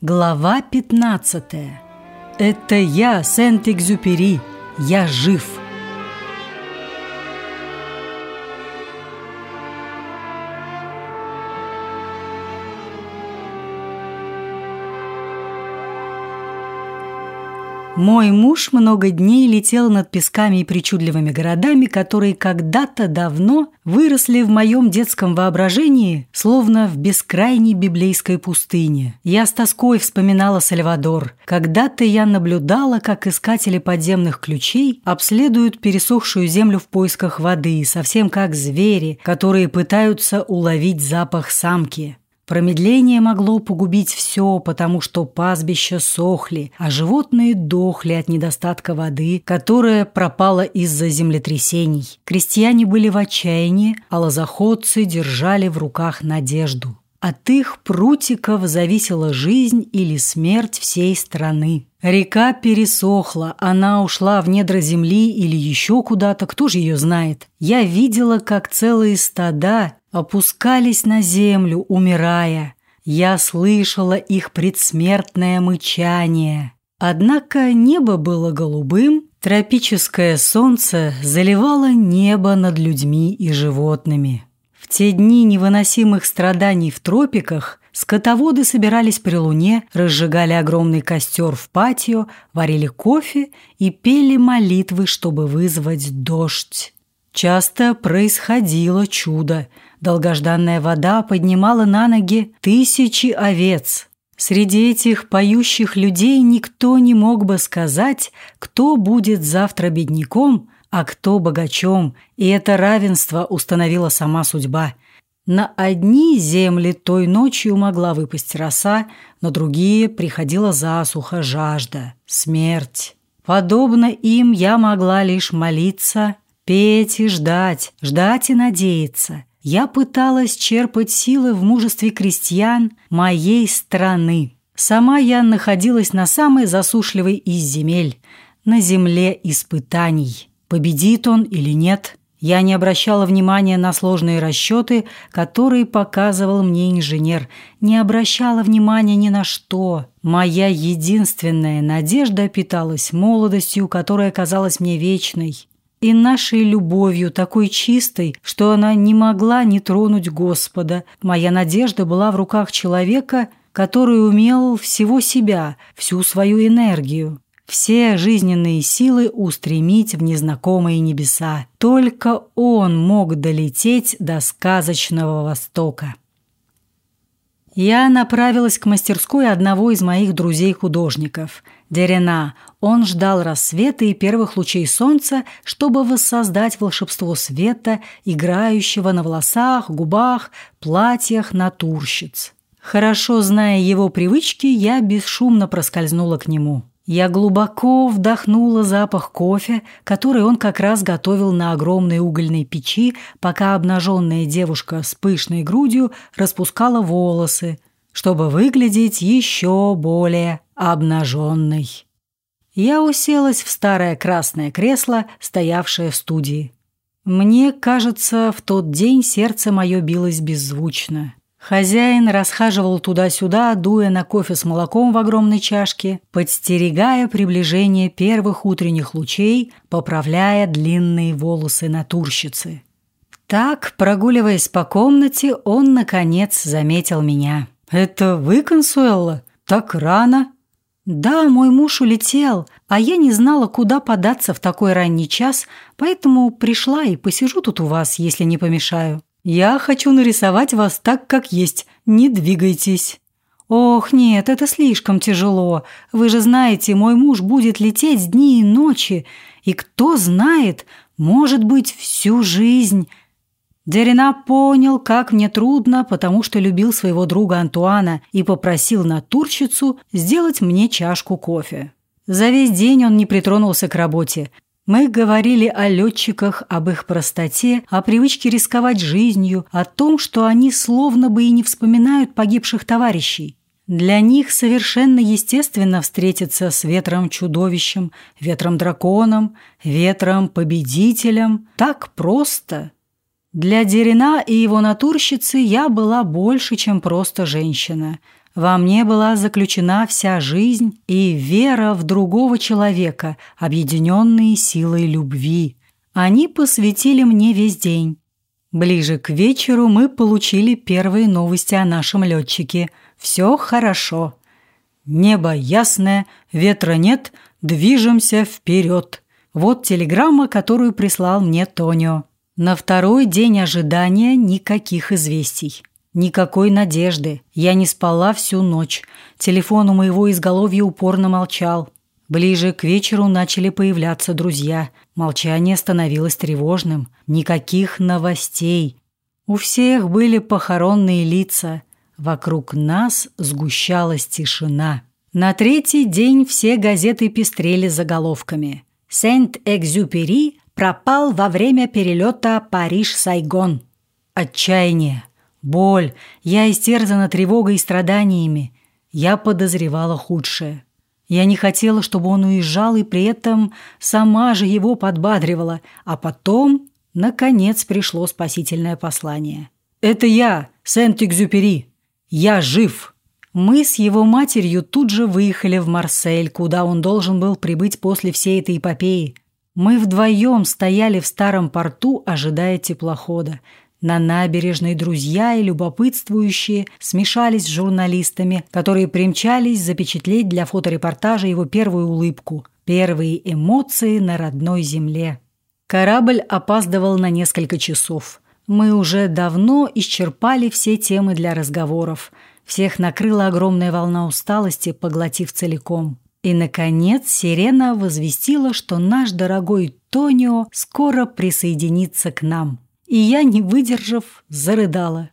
Глава 15. Это я, Сент-Экзюпери. Я жив. Мой муж много дней летел над песками и причудливыми городами, которые когда-то давно выросли в моем детском воображении, словно в бескрайней библейской пустыне. Я с тоской вспоминала Сальвадор. Когда-то я наблюдала, как искатели подземных ключей обследуют пересохшую землю в поисках воды, совсем как звери, которые пытаются уловить запах самки. Промедление могло погубить все, потому что пастбища сохли, а животные дохли от недостатка воды, которая пропала из-за землетрясений. Крестьяне были в отчаянии, а лозоходцы держали в руках надежду. От их прутиков зависела жизнь или смерть всей страны. Река пересохла, она ушла в недра земли или еще куда-то, кто же ее знает. Я видела, как целые стада опускались на землю, умирая. Я слышала их предсмертное мычание. Однако небо было голубым, тропическое солнце заливало небо над людьми и животными. В те дни невыносимых страданий в тропиках скотоводы собирались при луне, разжигали огромный костер в патио, варили кофе и пели молитвы, чтобы вызвать дождь. Часто происходило чудо. Долгожданная вода поднимала на ноги тысячи овец. Среди этих поющих людей никто не мог бы сказать, кто будет завтра бедняком, а кто богачом, и это равенство установила сама судьба. На одни земли той ночью могла выпасть роса, на другие приходила засуха, жажда, смерть. Подобно им я могла лишь молиться, петь и ждать, ждать и надеяться. Я пыталась черпать силы в мужестве крестьян моей страны. Сама я находилась на самой засушливой из земель, на земле испытаний. Победит он или нет, я не обращала внимания на сложные расчеты, которые показывал мне инженер, не обращала внимания ни на что. Моя единственная надежда питалась молодостью, которая казалась мне вечной, и нашей любовью, такой чистой, что она не могла не тронуть Господа. Моя надежда была в руках человека, который умел всего себя, всю свою энергию все жизненные силы устремить в незнакомые небеса. Только он мог долететь до сказочного Востока. Я направилась к мастерской одного из моих друзей-художников, Дерена. Он ждал рассвета и первых лучей солнца, чтобы воссоздать волшебство света, играющего на волосах, губах, платьях натурщиц. Хорошо зная его привычки, я бесшумно проскользнула к нему. Я глубоко вдохнула запах кофе, который он как раз готовил на огромной угольной печи, пока обнаженная девушка с пышной грудью распускала волосы, чтобы выглядеть еще более обнаженной. Я уселась в старое красное кресло, стоявшее в студии. Мне кажется, в тот день сердце мое билось беззвучно. Хозяин расхаживал туда-сюда, дуя на кофе с молоком в огромной чашке, подстерегая приближение первых утренних лучей, поправляя длинные волосы натурщицы. Так, прогуливаясь по комнате, он, наконец, заметил меня. «Это вы, Консуэлла? Так рано?» «Да, мой муж улетел, а я не знала, куда податься в такой ранний час, поэтому пришла и посижу тут у вас, если не помешаю». Я хочу нарисовать вас так, как есть. Не двигайтесь». «Ох, нет, это слишком тяжело. Вы же знаете, мой муж будет лететь дни и ночи. И кто знает, может быть, всю жизнь». Дерина понял, как мне трудно, потому что любил своего друга Антуана и попросил натурщицу сделать мне чашку кофе. За весь день он не притронулся к работе. Мы говорили о летчиках, об их простоте, о привычке рисковать жизнью, о том, что они словно бы и не вспоминают погибших товарищей. Для них совершенно естественно встретиться с ветром-чудовищем, ветром-драконом, ветром-победителем. Так просто. Для Дерина и его натурщицы я была больше, чем просто женщина. Во мне была заключена вся жизнь и вера в другого человека, объединенные силой любви. Они посвятили мне весь день. Ближе к вечеру мы получили первые новости о нашем летчике. Все хорошо. Небо ясное, ветра нет, движемся вперед. Вот телеграмма, которую прислал мне Тонио. На второй день ожидания никаких известий. Никакой надежды. Я не спала всю ночь. Телефон у моего изголовья упорно молчал. Ближе к вечеру начали появляться друзья. Молчание становилось тревожным. Никаких новостей. У всех были похоронные лица. Вокруг нас сгущалась тишина. На третий день все газеты пестрели заголовками. «Сент-Экзюпери пропал во время перелета Париж-Сайгон». Отчаяние. Боль. Я истерзана тревогой и страданиями. Я подозревала худшее. Я не хотела, чтобы он уезжал, и при этом сама же его подбадривала. А потом, наконец, пришло спасительное послание. «Это я, Сент-Экзюпери. Я жив!» Мы с его матерью тут же выехали в Марсель, куда он должен был прибыть после всей этой эпопеи. Мы вдвоем стояли в старом порту, ожидая теплохода. На набережной друзья и любопытствующие смешались с журналистами, которые примчались запечатлеть для фоторепортажа его первую улыбку, первые эмоции на родной земле. Корабль опаздывал на несколько часов. Мы уже давно исчерпали все темы для разговоров. Всех накрыла огромная волна усталости, поглотив целиком. И, наконец, сирена возвестила, что наш дорогой Тонио скоро присоединится к нам и я, не выдержав, зарыдала.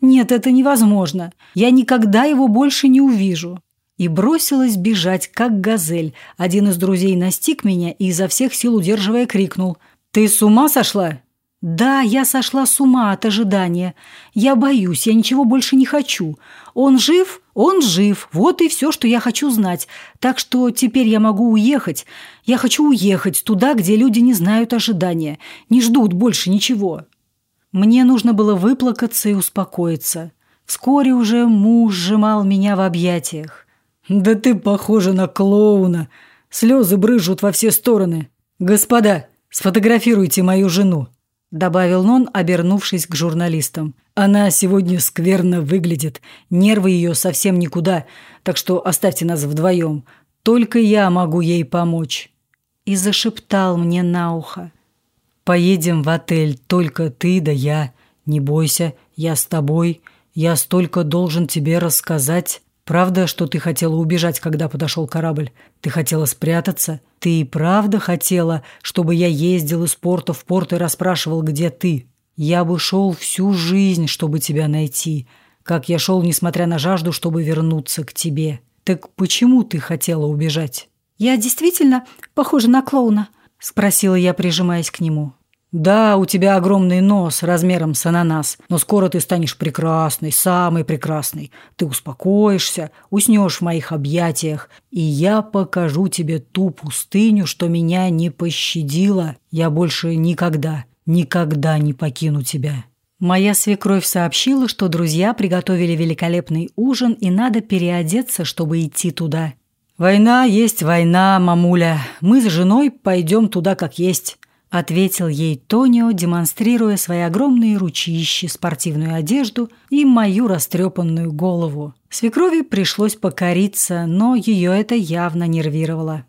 «Нет, это невозможно. Я никогда его больше не увижу». И бросилась бежать, как газель. Один из друзей настиг меня и изо всех сил удерживая крикнул. «Ты с ума сошла?» «Да, я сошла с ума от ожидания. Я боюсь, я ничего больше не хочу. Он жив? Он жив. Вот и все, что я хочу знать. Так что теперь я могу уехать. Я хочу уехать туда, где люди не знают ожидания, не ждут больше ничего». Мне нужно было выплакаться и успокоиться. Вскоре уже муж сжимал меня в объятиях. «Да ты похожа на клоуна. Слезы брызжут во все стороны. Господа, сфотографируйте мою жену». – добавил он, обернувшись к журналистам. «Она сегодня скверно выглядит. Нервы ее совсем никуда, так что оставьте нас вдвоем. Только я могу ей помочь». И зашептал мне на ухо. «Поедем в отель, только ты да я. Не бойся, я с тобой. Я столько должен тебе рассказать». Правда, что ты хотела убежать, когда подошел корабль? Ты хотела спрятаться? Ты и правда хотела, чтобы я ездил из порта в порт и расспрашивал, где ты? Я бы шел всю жизнь, чтобы тебя найти. Как я шел, несмотря на жажду, чтобы вернуться к тебе. Так почему ты хотела убежать? Я действительно похожа на клоуна? Спросила я, прижимаясь к нему. Да, у тебя огромный нос размером с ананас, но скоро ты станешь прекрасной, самой прекрасной. Ты успокоишься, уснешь в моих объятиях, и я покажу тебе ту пустыню, что меня не пощадила. Я больше никогда, никогда не покину тебя». Моя свекровь сообщила, что друзья приготовили великолепный ужин, и надо переодеться, чтобы идти туда. «Война есть война, мамуля. Мы с женой пойдем туда как есть». – ответил ей Тонио, демонстрируя свои огромные ручищи, спортивную одежду и мою растрепанную голову. Свекрови пришлось покориться, но ее это явно нервировало.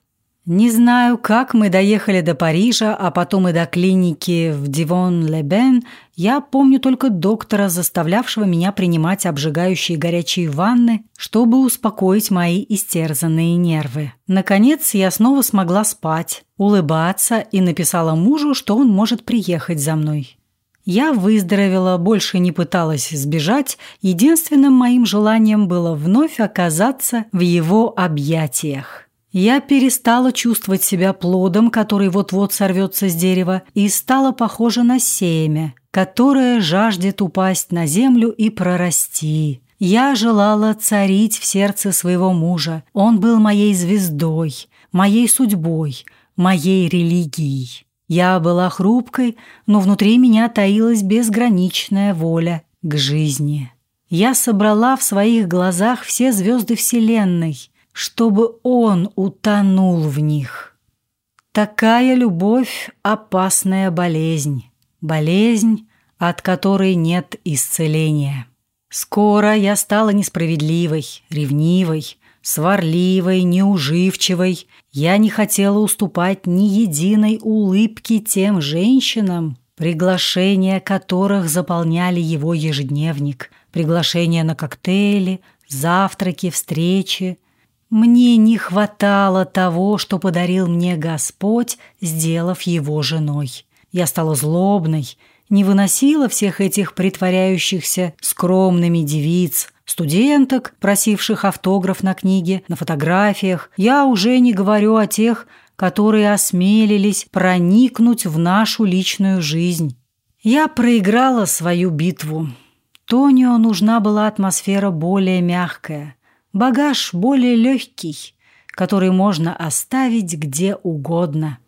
Не знаю, как мы доехали до Парижа, а потом и до клиники в Дивон-Ле-Бен. Я помню только доктора, заставлявшего меня принимать обжигающие горячие ванны, чтобы успокоить мои истерзанные нервы. Наконец, я снова смогла спать, улыбаться и написала мужу, что он может приехать за мной. Я выздоровела, больше не пыталась сбежать. Единственным моим желанием было вновь оказаться в его объятиях. Я перестала чувствовать себя плодом, который вот-вот сорвется с дерева, и стала похожа на семя, которое жаждет упасть на землю и прорасти. Я желала царить в сердце своего мужа. Он был моей звездой, моей судьбой, моей религией. Я была хрупкой, но внутри меня таилась безграничная воля к жизни. Я собрала в своих глазах все звезды Вселенной, чтобы он утонул в них. Такая любовь — опасная болезнь, болезнь, от которой нет исцеления. Скоро я стала несправедливой, ревнивой, сварливой, неуживчивой. Я не хотела уступать ни единой улыбки тем женщинам, приглашения которых заполняли его ежедневник, приглашения на коктейли, завтраки, встречи. Мне не хватало того, что подарил мне Господь, сделав его женой. Я стала злобной, не выносила всех этих притворяющихся скромными девиц, студенток, просивших автограф на книге, на фотографиях. Я уже не говорю о тех, которые осмелились проникнуть в нашу личную жизнь. Я проиграла свою битву. Тонио нужна была атмосфера более мягкая, багаж более легкий, который можно оставить где угодно.